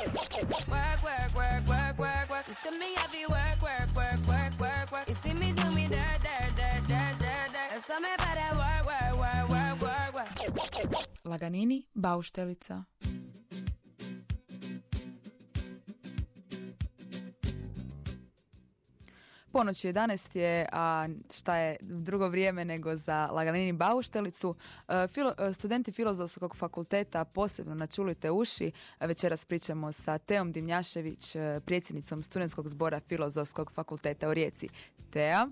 Work, work, work, work, work, work. Work, see me do me. Laganini, bauštelica. Ponoć 11 je, a šta je drugo vrijeme nego za Laganini Bauštelicu. E, filo- e, studenti Filozofskog fakulteta posebno načulite uši. Večeras pričamo sa Teom Dimnjašević, e, predsjednicom studentskog zbora Filozofskog fakulteta u Rijeci. Tea,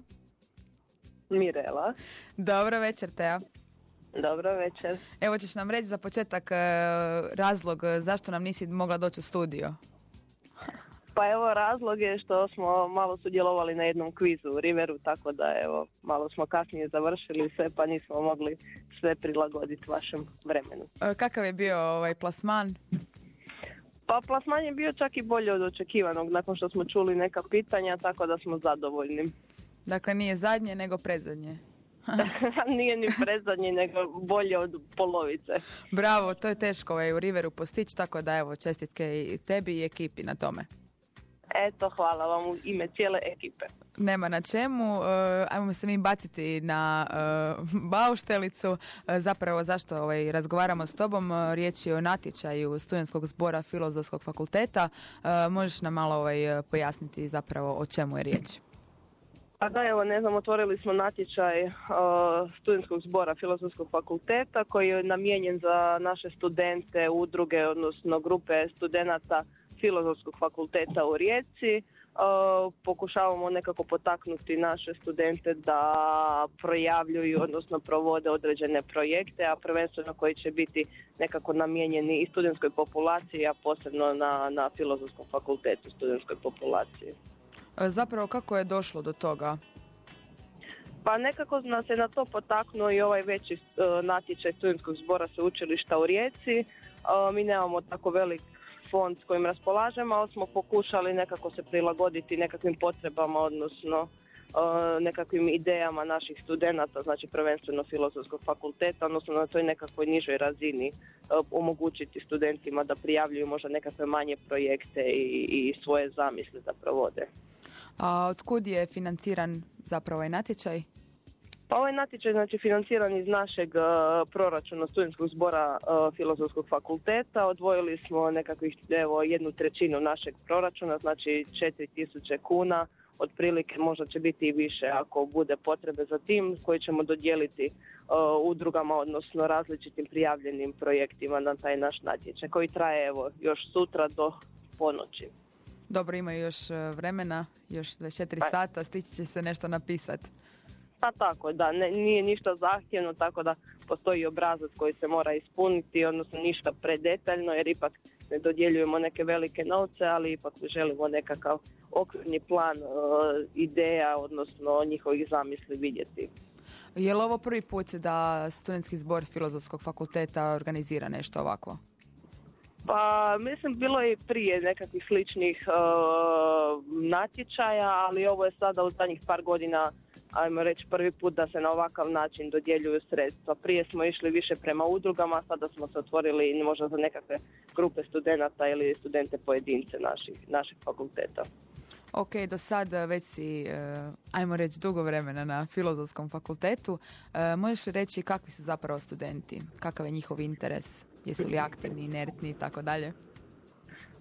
Mirela. dobro večer Tea. Dobro večer. Evo ćeš nam reći za početak razlog zašto nam nisi mogla doći u studio. Pa evo razlog je što smo malo sudjelovali na jednom kvizu u Riveru, tako da evo malo smo kasnije završili sve pa nismo mogli sve prilagoditi vašem vremenu. E, Kakav je bio ovaj plasman? Pa plasman je bio čak i bolje od očekivanog nakon što smo čuli neka pitanja, tako da smo zadovoljni. Dakle, nije zadnje, nego predzadnje. Nije ni predzadnji, nego bolje od polovice. Bravo, to je teško ovaj, u Riveru postići, tako da evo, čestitke i tebi i ekipi na tome. Eto, hvala vam u ime cijele ekipe. Nema na čemu, e, ajmo se mi baciti na e, bauštelicu. E, zapravo zašto ovaj, razgovaramo s tobom, riječ je o natječaju studentskog zbora Filozofskog fakulteta. Možeš nam malo ovaj, pojasniti zapravo o čemu je riječ? Pa da, evo, ne znam, otvorili smo natječaj uh, studentskog zbora Filozofskog fakulteta koji je namijenjen za naše studente, udruge, odnosno grupe studenata Filozofskog fakulteta u Rijeci. Uh, pokušavamo nekako potaknuti naše studente da projavljuju, odnosno provode određene projekte, a prvenstveno koji će biti nekako namijenjeni i studentskoj populaciji, a posebno na, na Filozofskom fakultetu studentskoj populaciji. E, Zapravo kako je došlo do toga? Pa nekako nas je na to potaknuo i ovaj veći e, natječaj studentskog zbora sveučilišta u Rijeci. E, mi nemamo tako velik fond s kojim raspolažemo, ali smo pokušali nekako se prilagoditi nekakvim potrebama, odnosno e, nekakvim idejama naših studenata, znači prvenstveno filozofskog fakulteta, odnosno na toj nekakvoj nižoj razini e, omogućiti studentima da prijavljuju možda nekakve manje projekte i, i svoje zamisli da provode. A otkud je financiran zapravo ovaj natječaj? Pa ovaj natječaj znači financiran iz našeg e, proračuna studentskog zbora e, filozofskog fakulteta. Odvojili smo nekakvih evo jednu trećinu našeg proračuna, znači 4000 kuna. Otprilike možda će biti i više ako bude potrebe za tim koji ćemo dodijeliti e, udrugama, odnosno različitim prijavljenim projektima na taj naš natječaj koji traje evo još sutra do ponoći. Dobro, imaju još vremena, još 24 Pa- sata, stići će se nešto napisati. Pa tako, da, ne, nije ništa zahtjevno, tako da postoji obrazac koji se mora ispuniti, odnosno ništa predetaljno, jer ipak ne dodjeljujemo neke velike novce, ali ipak želimo nekakav okvirni plan e, ideja, odnosno njihovih zamisli vidjeti. Je li ovo prvi put da studentski zbor Filozofskog fakulteta organizira nešto ovako? Pa mislim bilo je prije nekakvih sličnih e, natječaja, ali ovo je sada u zadnjih par godina ajmo reći prvi put da se na ovakav način dodjeljuju sredstva. Prije smo išli više prema udrugama, sada smo se otvorili možda za nekakve grupe studenata ili studente pojedince naših, naših fakulteta. Ok, do sad e, već si, e, ajmo reći, dugo vremena na Filozofskom fakultetu. E, Možeš reći kakvi su zapravo studenti? Kakav je njihov interes? Jesu li aktivni, inertni i tako dalje?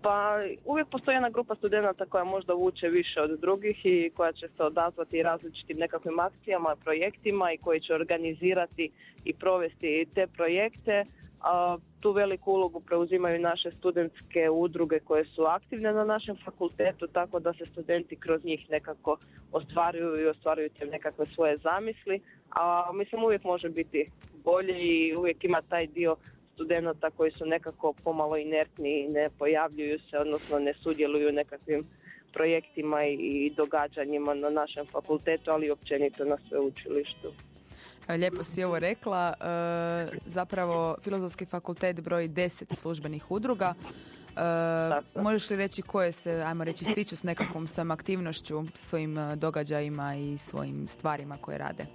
Pa uvijek postoji jedna grupa studenata koja možda vuče više od drugih i koja će se odazvati različitim nekakvim akcijama, projektima i koji će organizirati i provesti te projekte. A, tu veliku ulogu preuzimaju naše studentske udruge koje su aktivne na našem fakultetu, tako da se studenti kroz njih nekako ostvaruju i ostvaruju te nekakve svoje zamisli. A mislim uvijek može biti bolje i uvijek ima taj dio studenata koji su nekako pomalo inertni i ne pojavljuju se, odnosno ne sudjeluju u nekakvim projektima i- događanjima na našem fakultetu, ali i općenito na sveučilištu. Lijepo si ovo rekla. E, Zapravo, Filozofski fakultet broji 10 službenih udruga. E, možeš li reći koje se, ajmo reći, stiču s nekakvom svojom aktivnošću, svojim e, događajima i svojim stvarima koje rade?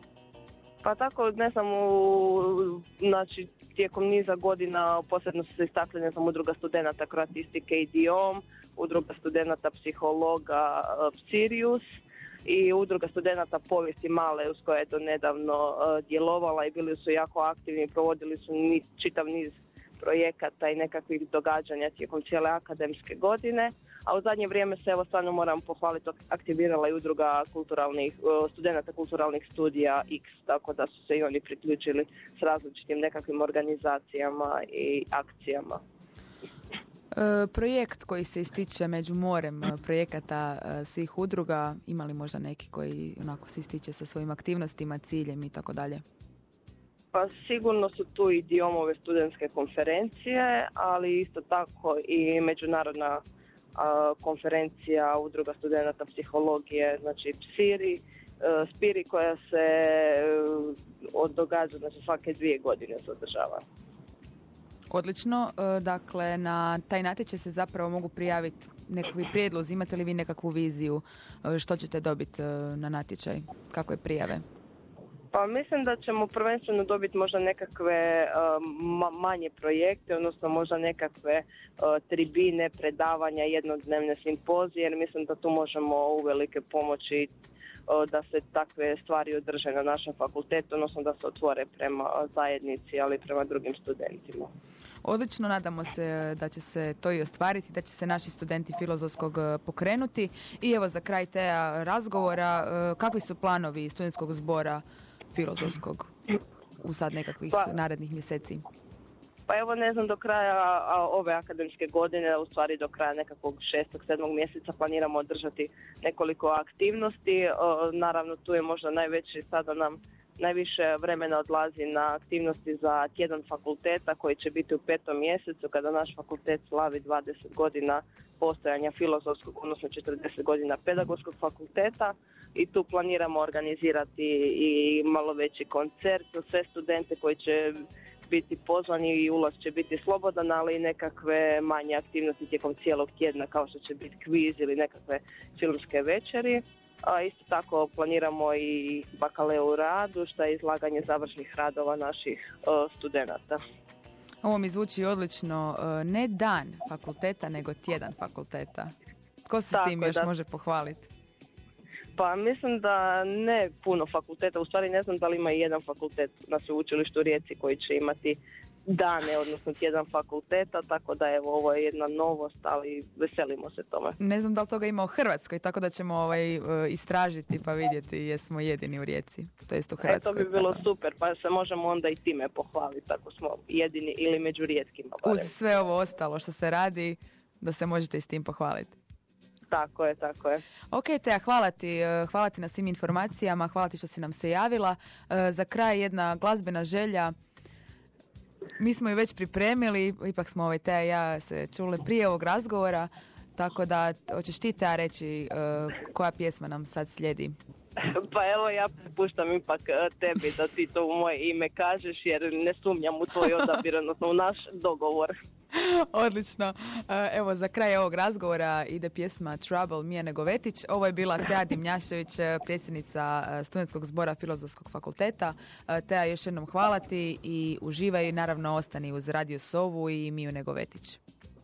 Pa tako, ne znam, u, znači, tijekom niza godina posebno se istakli, ne znam, udruga studenta kroatistike Diom, udruga studenta psihologa uh, Sirius i udruga studenta povijesti Male uz koje je to nedavno uh, djelovala i bili su jako aktivni, provodili su ni, čitav niz projekata i nekakvih događanja tijekom cijele akademske godine, a u zadnje vrijeme se evo stvarno moram pohvaliti aktivirala i udruga kulturalnih, studenta kulturalnih studija X, tako da su se i oni priključili s različitim nekakvim organizacijama i akcijama. E, projekt koji se ističe među morem e, projekata e, svih udruga, ima li možda neki koji onako se ističe sa svojim aktivnostima, ciljem i tako dalje? Pa sigurno su tu i diomove studentske konferencije, ali isto tako i međunarodna konferencija udruga studenta psihologije, znači PSIRI, SPIRI koja se događa znači svake dvije godine se održava. Odlično, dakle na taj natječaj se zapravo mogu prijaviti nekakvi prijedlozi, imate li vi nekakvu viziju što ćete dobiti na natječaj, kakve prijave? Pa mislim da ćemo prvenstveno dobiti možda nekakve uh, manje projekte, odnosno možda nekakve uh, tribine, predavanja, jednodnevne simpozije, jer mislim da tu možemo uvelike pomoći uh, da se takve stvari održe na našem fakultetu, odnosno da se otvore prema zajednici, ali prema drugim studentima. Odlično, nadamo se da će se to i ostvariti, da će se naši studenti filozofskog pokrenuti. I evo za kraj te razgovora, kakvi su planovi studentskog zbora filozofskog u sad nekakvih pa, narednih mjeseci? Pa evo ne znam do kraja ove akademske godine, u stvari do kraja nekakvog šestog, sedmog mjeseca planiramo održati nekoliko aktivnosti. Naravno tu je možda najveći sada nam najviše vremena odlazi na aktivnosti za tjedan fakulteta koji će biti u petom mjesecu kada naš fakultet slavi 20 godina postojanja filozofskog, odnosno 40 godina pedagogskog fakulteta i tu planiramo organizirati i malo veći koncert za sve studente koji će biti pozvani i ulaz će biti slobodan, ali i nekakve manje aktivnosti tijekom cijelog tjedna kao što će biti kviz ili nekakve filmske večeri. A isto tako planiramo i bakaleu radu, što je izlaganje završnih radova naših uh, studenata. Ovo mi zvuči odlično. E, ne dan fakulteta, nego tjedan fakulteta. Ko se s tim još može pohvaliti? Pa mislim da ne puno fakulteta, u stvari ne znam da li ima i jedan fakultet na sveučilištu u Rijeci koji će imati dane, odnosno tjedan fakulteta, tako da evo ovo je jedna novost, ali veselimo se tome. Ne znam da li toga ima u Hrvatskoj, tako da ćemo ovaj, e, istražiti pa vidjeti jesmo jedini u Rijeci, to jest u Hrvatskoj. E, to bi bilo super, pa se možemo onda i time pohvaliti ako smo jedini ili među rijetkima. Uz sve ovo ostalo što se radi, da se možete i s tim pohvaliti. Tako je, tako je. Ok, Teja, hvala ti, e, hvala ti na svim informacijama, hvala ti što si nam se javila. E, za kraj jedna glazbena želja. Mi smo ju već pripremili, ipak smo ovaj Teja i ja se čule prije ovog razgovora, tako da hoćeš ti Teja reći e, koja pjesma nam sad slijedi? Pa evo ja prepuštam ipak tebi da ti to u moje ime kažeš jer ne sumnjam u tvoj odabir, odnosno u naš dogovor. Odlično. E, evo, za kraj ovog razgovora ide pjesma Trouble Mija Negovetić. Ovo je bila Teja Dimnjašević, e, predsjednica e, Studentskog zbora Filozofskog fakulteta. Teja, još jednom hvala ti i uživaj. Naravno, ostani uz Radio Sovu i Miju Negovetić.